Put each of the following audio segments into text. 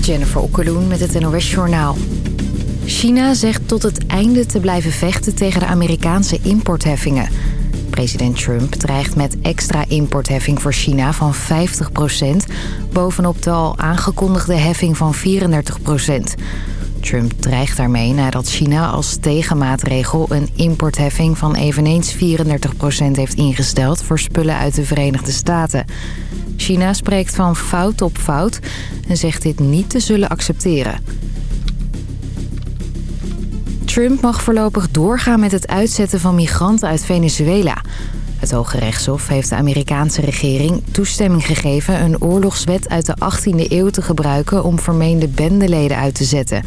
Jennifer Okkeloen met het NOS Journaal. China zegt tot het einde te blijven vechten tegen de Amerikaanse importheffingen. President Trump dreigt met extra importheffing voor China van 50% bovenop de al aangekondigde heffing van 34 Trump dreigt daarmee nadat China als tegenmaatregel een importheffing van eveneens 34% heeft ingesteld voor spullen uit de Verenigde Staten. China spreekt van fout op fout en zegt dit niet te zullen accepteren. Trump mag voorlopig doorgaan met het uitzetten van migranten uit Venezuela. Het Hoge Rechtshof heeft de Amerikaanse regering toestemming gegeven... een oorlogswet uit de 18e eeuw te gebruiken om vermeende bendeleden uit te zetten.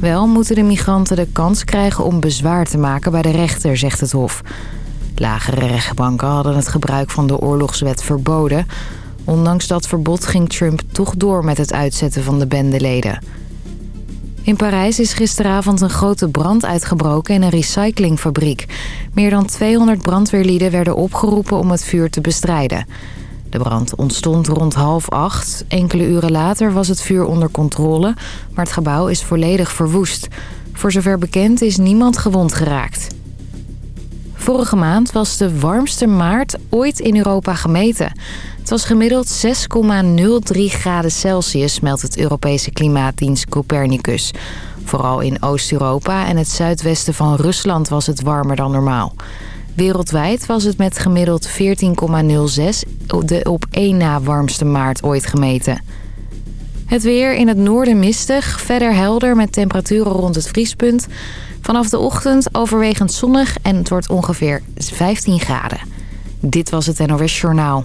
Wel moeten de migranten de kans krijgen om bezwaar te maken bij de rechter, zegt het Hof. Lagere rechtbanken hadden het gebruik van de oorlogswet verboden. Ondanks dat verbod ging Trump toch door met het uitzetten van de bendeleden. In Parijs is gisteravond een grote brand uitgebroken in een recyclingfabriek. Meer dan 200 brandweerlieden werden opgeroepen om het vuur te bestrijden. De brand ontstond rond half acht. Enkele uren later was het vuur onder controle, maar het gebouw is volledig verwoest. Voor zover bekend is niemand gewond geraakt. Vorige maand was de warmste maart ooit in Europa gemeten. Het was gemiddeld 6,03 graden Celsius, meldt het Europese klimaatdienst Copernicus. Vooral in Oost-Europa en het zuidwesten van Rusland was het warmer dan normaal. Wereldwijd was het met gemiddeld 14,06 de op één na warmste maart ooit gemeten. Het weer in het noorden mistig, verder helder met temperaturen rond het vriespunt. Vanaf de ochtend overwegend zonnig en het wordt ongeveer 15 graden. Dit was het NOS Journaal.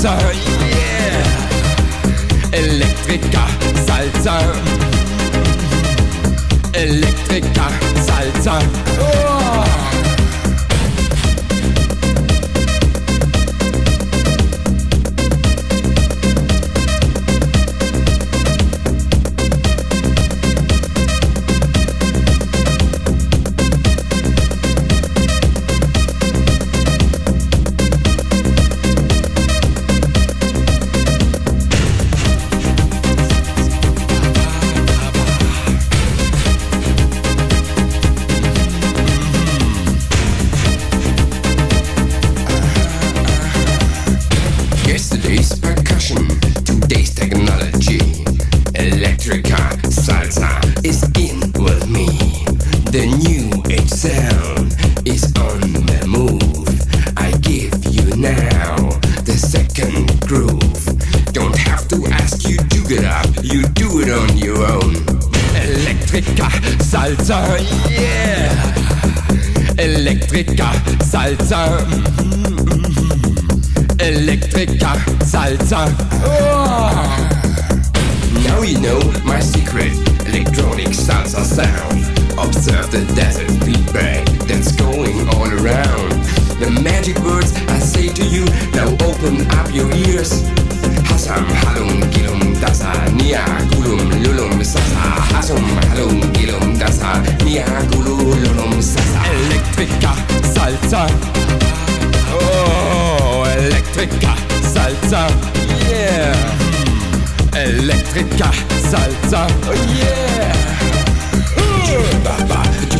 Salsa, yeah. Elektrika, Salsa. Elektrika, Salsa. Oh. salsa. Oh yeah. Uh. Tu,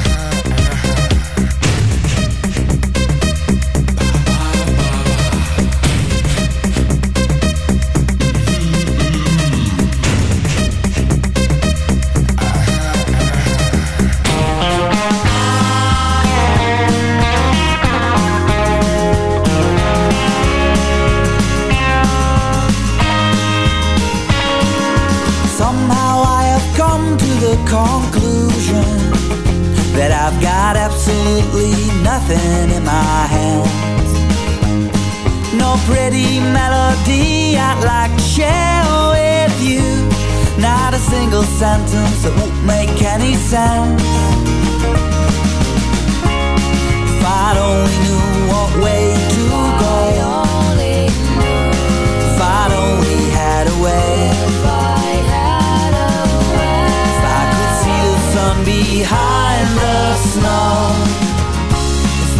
nothing in my hands. No pretty melody I'd like to share with you. Not a single sentence that won't make any sense. If I'd only knew what way to go. If I'd only had a way. If I could see the sun behind.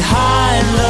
behind love.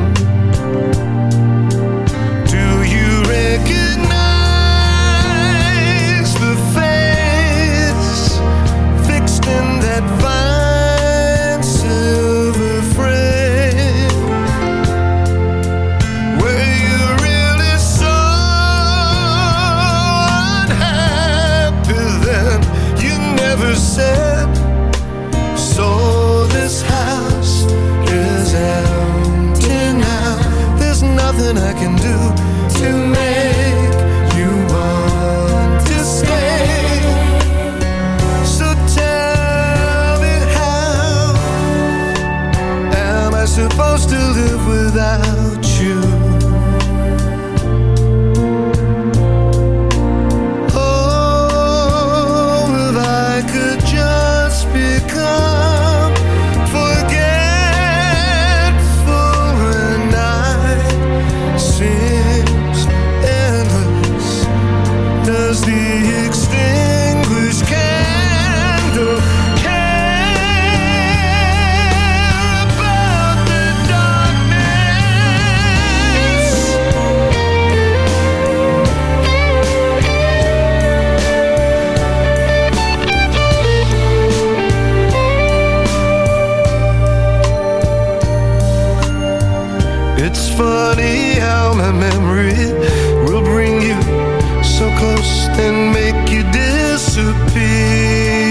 It's funny how my memory will bring you so close and make you disappear.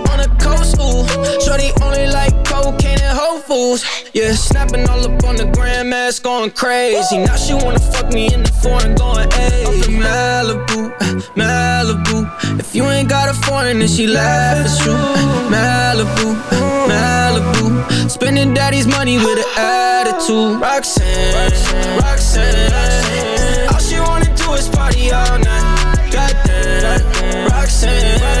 coast, ooh. Shorty only like cocaine and Whole Foods, yeah. Snapping all up on the grandmas, going crazy. Now she wanna fuck me in the foreign, going hey. Up in Malibu, Malibu. If you ain't got a foreign, then she laugh at you. Uh, Malibu, Malibu. Spending daddy's money with an attitude. Roxanne, Roxanne. All she wanna do is party all night. Goddamn, Roxanne.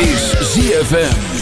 is ZFM.